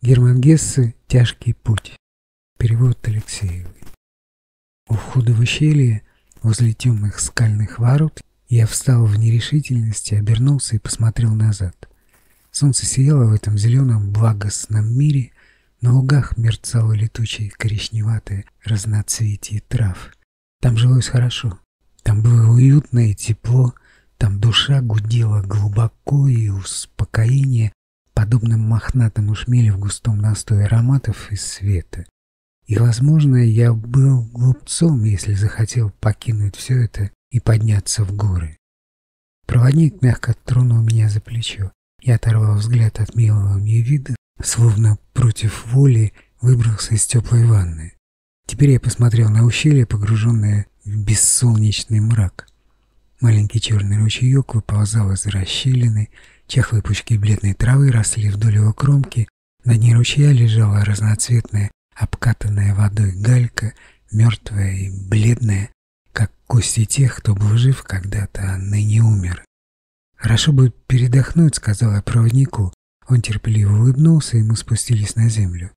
Герман Гессе «Тяжкий путь». Перевод Алексеевой. У входа в ущелье, возле темных скальных ворот, я встал в нерешительности, обернулся и посмотрел назад. Солнце сияло в этом зеленом благостном мире, на лугах мерцало летучее коричневатое разноцветие трав. Там жилось хорошо, там было уютно и тепло, там душа гудела глубоко и успокоение подобным мохнатому шмелю в густом настое ароматов и света. И, возможно, я был глупцом, если захотел покинуть все это и подняться в горы. Проводник мягко тронул меня за плечо. Я оторвал взгляд от милого мне вида, словно против воли выбрался из теплой ванны. Теперь я посмотрел на ущелье, погруженное в бессолнечный мрак. Маленький черный ручеек выползал из расщелины, Чахлые бледной травы росли вдоль его кромки, на дне ручья лежала разноцветная, обкатанная водой галька, мертвая и бледная, как кости тех, кто был жив когда-то, а ныне умер. «Хорошо бы передохнуть», — сказал я проводнику. Он терпеливо улыбнулся, и мы спустились на землю.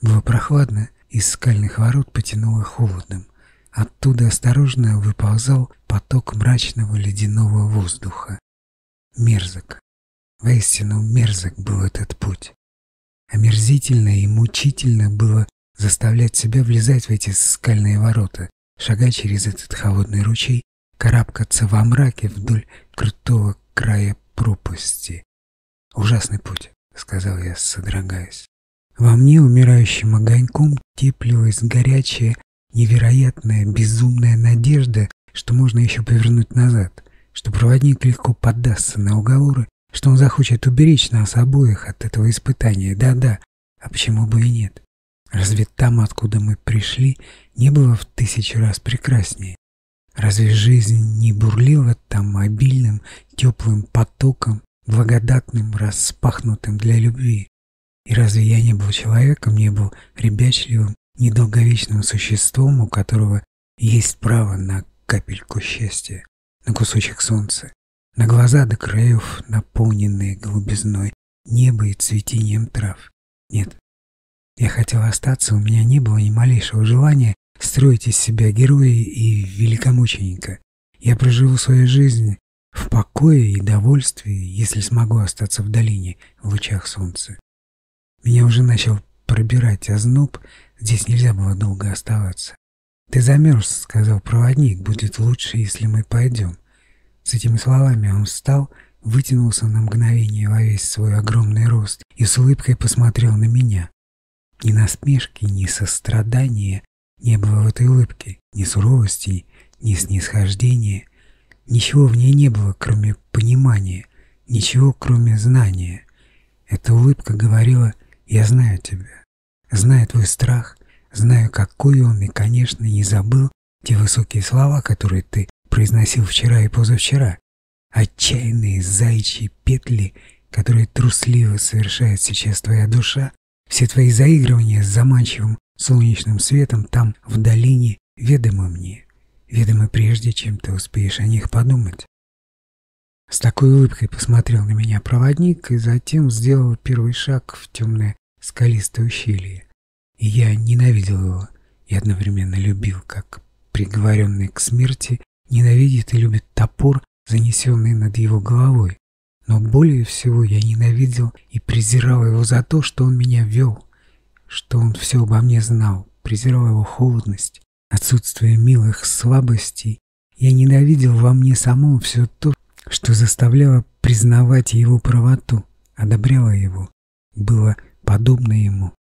Было прохладно, из скальных ворот потянуло холодом. Оттуда осторожно выползал поток мрачного ледяного воздуха. Мерзок. Воистину мерзок был этот путь. Омерзительно и мучительно было заставлять себя влезать в эти скальные ворота, шагать через этот холодный ручей, карабкаться во мраке вдоль крутого края пропасти. «Ужасный путь», — сказал я, содрогаясь. Во мне умирающим огоньком теплилась горячая, невероятная, безумная надежда, что можно еще повернуть назад, что проводник легко поддастся на уговоры что он захочет уберечь нас обоих от этого испытания. Да-да, а почему бы и нет? Разве там, откуда мы пришли, не было в тысячу раз прекраснее? Разве жизнь не бурлила там обильным, теплым потоком, благодатным, распахнутым для любви? И разве я не был человеком, не был ребячливым, недолговечным существом, у которого есть право на капельку счастья, на кусочек солнца? На глаза до краев, наполненные голубизной неба и цветением трав. Нет, я хотел остаться, у меня не было ни малейшего желания строить из себя героя и великомученика. Я проживу свою жизнь в покое и довольстве, если смогу остаться в долине в лучах солнца. Меня уже начал пробирать озноб, здесь нельзя было долго оставаться. «Ты замерз», — сказал проводник, — «будет лучше, если мы пойдем». С этими словами он встал, вытянулся на мгновение во весь свой огромный рост и с улыбкой посмотрел на меня. Ни насмешки, ни сострадания не было в этой улыбке, ни суровости, ни снисхождения. Ничего в ней не было, кроме понимания, ничего, кроме знания. Эта улыбка говорила «Я знаю тебя, знаю твой страх, знаю, какой он, и, конечно, не забыл те высокие слова, которые ты произносил вчера и позавчера. Отчаянные зайчьи петли, которые трусливо совершает сейчас твоя душа, все твои заигрывания с заманчивым солнечным светом там, в долине, ведомы мне, ведомы прежде, чем ты успеешь о них подумать. С такой улыбкой посмотрел на меня проводник и затем сделал первый шаг в темное скалистое ущелье. И я ненавидел его и одновременно любил, как приговоренный к смерти ненавидит и любит топор, занесенный над его головой. Но более всего я ненавидел и презирал его за то, что он меня вел, что он все обо мне знал, презирал его холодность, отсутствие милых слабостей. Я ненавидел во мне самом все то, что заставляло признавать его правоту, одобряло его, было подобно ему.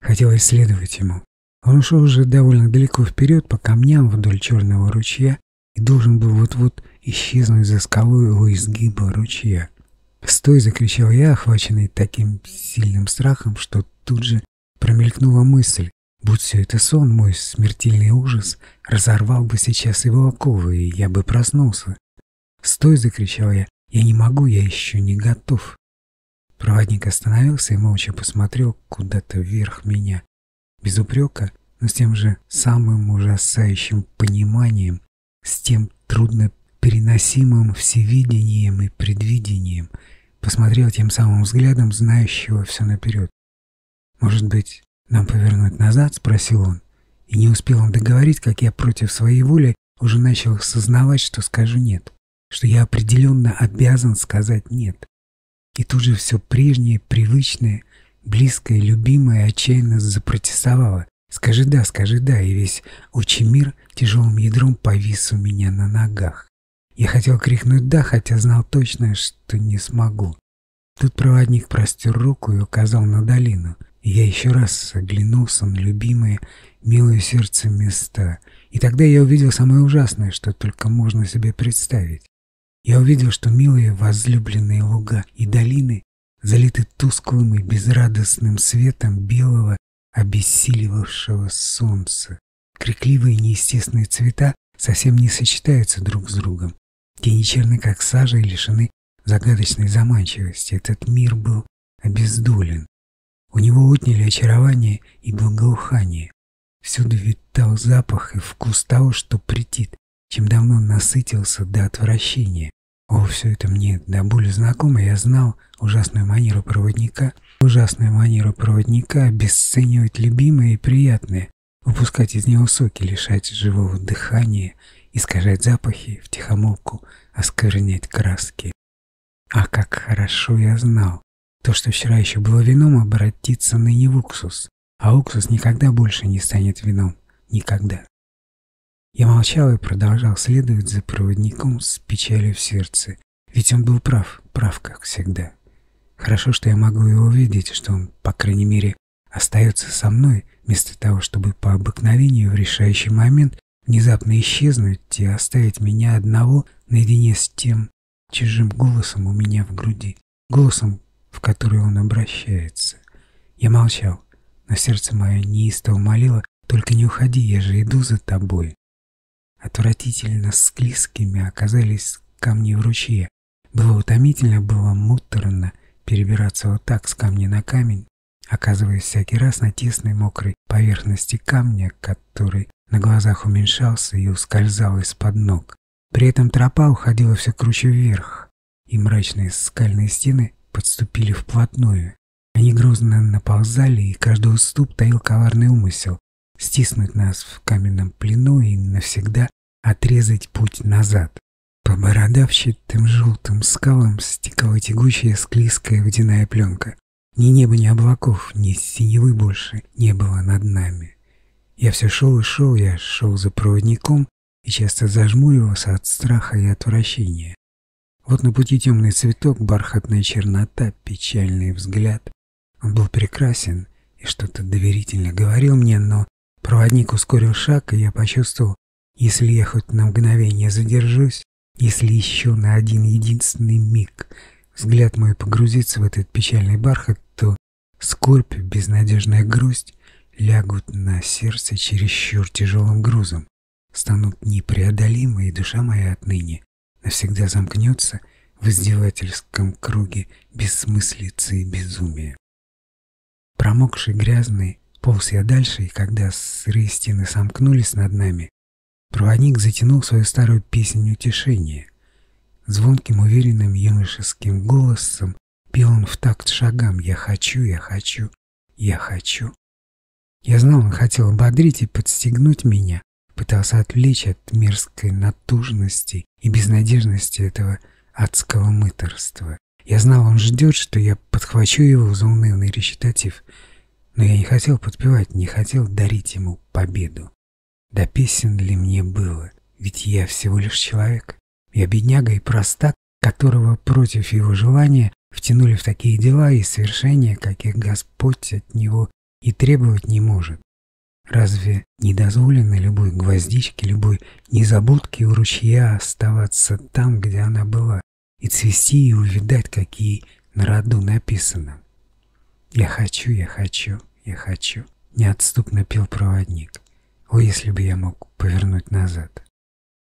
Хотел исследовать ему. Он ушел уже довольно далеко вперед по камням вдоль черного ручья, и должен был вот-вот исчезнуть за скалой у изгиба ручья. «Стой!» — закричал я, охваченный таким сильным страхом, что тут же промелькнула мысль. Будь все это сон, мой смертельный ужас разорвал бы сейчас его оковы, и я бы проснулся. «Стой!» — закричал я. «Я не могу, я еще не готов». Проводник остановился и молча посмотрел куда-то вверх меня. Без упрека, но с тем же самым ужасающим пониманием, с тем трудно переносимым всевидением и предвидением, посмотрел тем самым взглядом знающего все наперед. Может быть, нам повернуть назад?» — спросил он. И не успел он договорить, как я против своей воли уже начал осознавать, что скажу «нет», что я определенно обязан сказать «нет». И тут же все прежнее, привычное, близкое, любимое отчаянно запротестовало. «Скажи да, скажи да», и весь отчий мир тяжелым ядром повис у меня на ногах. Я хотел крикнуть «да», хотя знал точно, что не смогу. Тут проводник простер руку и указал на долину, я еще раз оглянулся на любимые, милые сердце места, и тогда я увидел самое ужасное, что только можно себе представить. Я увидел, что милые возлюбленные луга и долины залиты тусклым и безрадостным светом белого, обессиливавшего солнца. Крикливые неестественные цвета совсем не сочетаются друг с другом. Тени черны, как сажа, и лишены загадочной заманчивости. Этот мир был обездолен. У него отняли очарование и благоухание. Всюду витал запах и вкус того, что претит, чем давно насытился до отвращения. О, все это мне до боли знакомо, я знал ужасную манеру проводника, ужасную манеру проводника обесценивать любимое и приятное, выпускать из него соки, лишать живого дыхания, искажать запахи, втихомолку осквернять краски. А как хорошо я знал, то, что вчера еще было вином, обратится ныне в уксус, а уксус никогда больше не станет вином. Никогда. Я молчал и продолжал следовать за проводником с печалью в сердце. Ведь он был прав, прав, как всегда. Хорошо, что я могу его увидеть, что он, по крайней мере, остается со мной, вместо того, чтобы по обыкновению в решающий момент внезапно исчезнуть и оставить меня одного наедине с тем чужим голосом у меня в груди, голосом, в который он обращается. Я молчал, но сердце мое неистово молило, только не уходи, я же иду за тобой. Отвратительно склизкими оказались камни в ручье. Было утомительно, было муторно перебираться вот так с камня на камень, оказываясь всякий раз на тесной мокрой поверхности камня, который на глазах уменьшался и ускользал из-под ног. При этом тропа уходила все круче вверх, и мрачные скальные стены подступили вплотную. Они грозно наползали, и каждый уступ таил коварный умысел стиснуть нас в каменном плену и навсегда отрезать путь назад. По бородавчатым желтым скалам стекала тягучая склизкая водяная пленка. Ни неба, ни облаков, ни синевы больше не было над нами. Я все шел и шел, я шел за проводником и часто зажмуривался от страха и отвращения. Вот на пути темный цветок, бархатная чернота, печальный взгляд. Он был прекрасен и что-то доверительно говорил мне, но проводник ускорил шаг, и я почувствовал, если я хоть на мгновение задержусь, если еще на один единственный миг взгляд мой погрузится в этот печальный бархат, то скорбь, безнадежная грусть лягут на сердце чересчур тяжелым грузом, станут непреодолимы, и душа моя отныне навсегда замкнется в издевательском круге бессмыслицы и безумия. Промокший, грязный, полз я дальше, и когда сырые стены сомкнулись над нами, Проводник затянул свою старую песнь утешения. Звонким, уверенным юношеским голосом пел он в такт шагам «Я хочу, я хочу, я хочу». Я знал, он хотел ободрить и подстегнуть меня, пытался отвлечь от мерзкой натужности и безнадежности этого адского мыторства. Я знал, он ждет, что я подхвачу его за унывный речитатив, но я не хотел подпевать, не хотел дарить ему победу. Да песен ли мне было, ведь я всего лишь человек. Я бедняга и простак, которого против его желания втянули в такие дела и свершения, каких Господь от него и требовать не может. Разве не дозволено любой гвоздичке, любой незабудке у ручья оставаться там, где она была, и цвести и увидать, какие на роду написано? «Я хочу, я хочу, я хочу», — неотступно пел проводник. О, если бы я мог повернуть назад.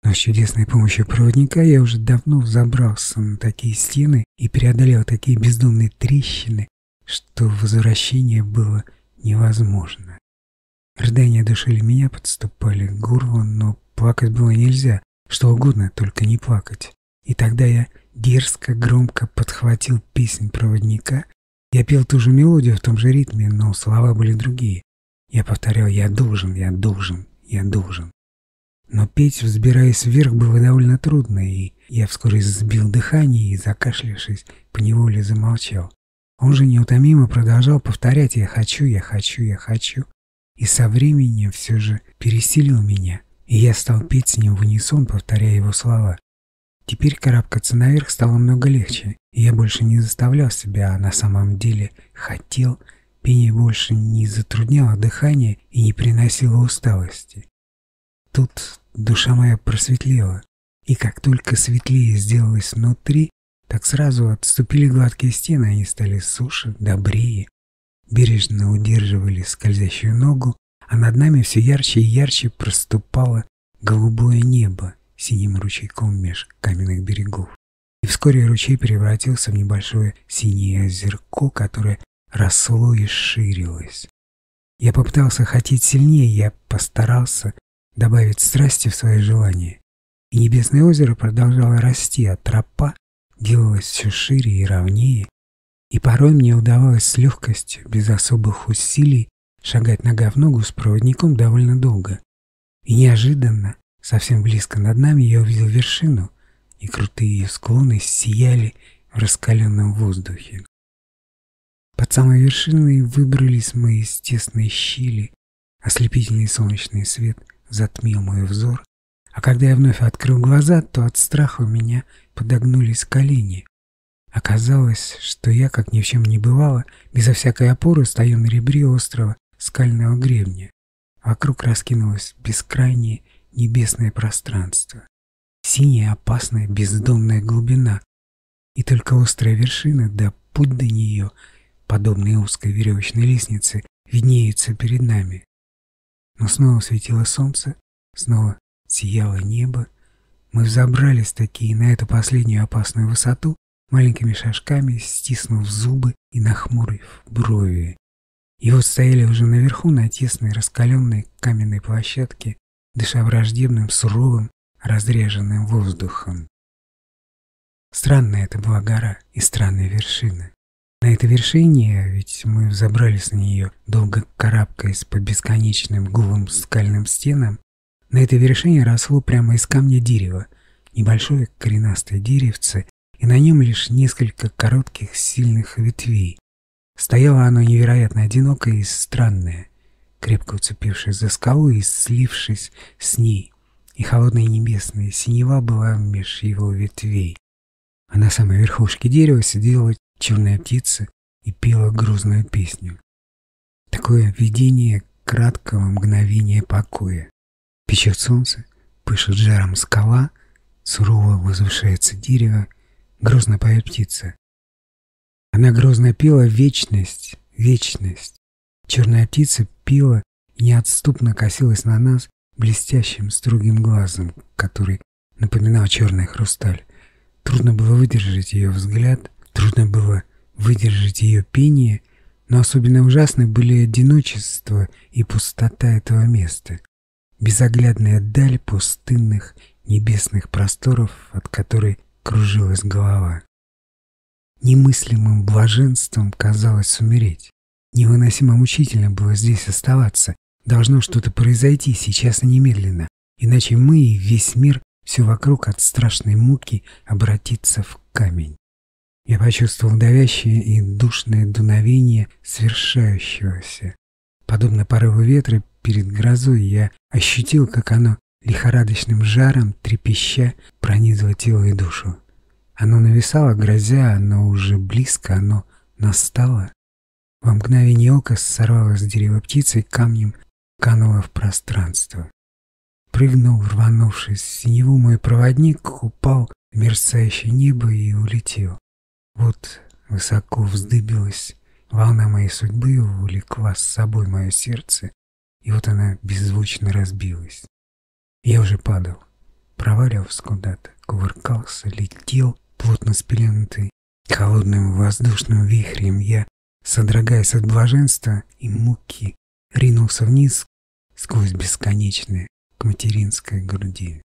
Но с чудесной помощью проводника я уже давно взобрался на такие стены и преодолел такие бездумные трещины, что возвращение было невозможно. Рыдания душили меня, подступали к горлу, но плакать было нельзя, что угодно, только не плакать. И тогда я дерзко, громко подхватил песнь проводника Я пел ту же мелодию в том же ритме, но слова были другие. Я повторял «я должен, я должен, я должен». Но петь, взбираясь вверх, было довольно трудно, и я вскоре сбил дыхание и, закашлявшись, поневоле замолчал. Он же неутомимо продолжал повторять «я хочу, я хочу, я хочу», и со временем все же пересилил меня, и я стал петь с ним в унисон, повторяя его слова. Теперь карабкаться наверх стало много легче, и я больше не заставлял себя, а на самом деле хотел. Пение больше не затрудняло дыхание и не приносило усталости. Тут душа моя просветлела, и как только светлее сделалось внутри, так сразу отступили гладкие стены, они стали суше, добрее, бережно удерживали скользящую ногу, а над нами все ярче и ярче проступало голубое небо, синим ручейком меж каменных берегов. И вскоре ручей превратился в небольшое синее озерко, которое росло и ширилось. Я попытался хотеть сильнее, я постарался добавить страсти в свои желания. И небесное озеро продолжало расти, а тропа делалась все шире и ровнее. И порой мне удавалось с легкостью, без особых усилий, шагать нога в ногу с проводником довольно долго. И неожиданно Совсем близко над нами я увидел вершину, и крутые ее склоны сияли в раскаленном воздухе. Под самой вершиной выбрались мы из тесной щели, ослепительный солнечный свет затмил мой взор, а когда я вновь открыл глаза, то от страха у меня подогнулись колени. Оказалось, что я, как ни в чем не бывало, безо всякой опоры стою на ребре острова скального гребня. Вокруг раскинулось бескрайнее небесное пространство, синяя опасная бездонная глубина, и только острая вершина да путь до нее, подобные узкой веревочной лестнице, виднеются перед нами. Но снова светило солнце, снова сияло небо. Мы взобрались такие на эту последнюю опасную высоту, маленькими шажками, стиснув зубы и нахмурив брови. И вот стояли уже наверху на тесной раскаленной каменной площадке, дыша враждебным, суровым, разреженным воздухом. Странная это была гора и странная вершина. На этой вершине, ведь мы взобрались на нее, долго карабкаясь по бесконечным голым скальным стенам, на этой вершине росло прямо из камня дерево, небольшое коренастое деревце, и на нем лишь несколько коротких сильных ветвей. Стояло оно невероятно одинокое и странное, крепко уцепившись за скалу и слившись с ней, и холодная небесная синева была меж его ветвей. А на самой верхушке дерева сидела черная птица и пела грузную песню. Такое видение краткого мгновения покоя. Печет солнце, пышет жаром скала, сурово возвышается дерево, грозно поет птица. Она грозно пела вечность, вечность. Черная птица пила и неотступно косилась на нас блестящим строгим глазом, который напоминал черный хрусталь. Трудно было выдержать ее взгляд, трудно было выдержать ее пение, но особенно ужасны были одиночество и пустота этого места, безоглядная даль пустынных небесных просторов, от которой кружилась голова. Немыслимым блаженством казалось умереть. Невыносимо мучительно было здесь оставаться. Должно что-то произойти сейчас и немедленно, иначе мы и весь мир, все вокруг от страшной муки обратится в камень. Я почувствовал давящее и душное дуновение свершающегося. Подобно порыву ветра перед грозой я ощутил, как оно лихорадочным жаром, трепеща, пронизывало тело и душу. Оно нависало, грозя, оно уже близко, оно настало. Во мгновение ока сорвалась с дерева птица и камнем канула в пространство. Прыгнул, рванувшись в синеву, мой проводник упал в мерцающее небо и улетел. Вот высоко вздыбилась волна моей судьбы, увлекла с собой мое сердце, и вот она беззвучно разбилась. Я уже падал, проваливался куда-то, кувыркался, летел, плотно спеленутый холодным воздушным вихрем. Я содрогаясь от блаженства и муки, ринулся вниз сквозь бесконечное к материнской груди.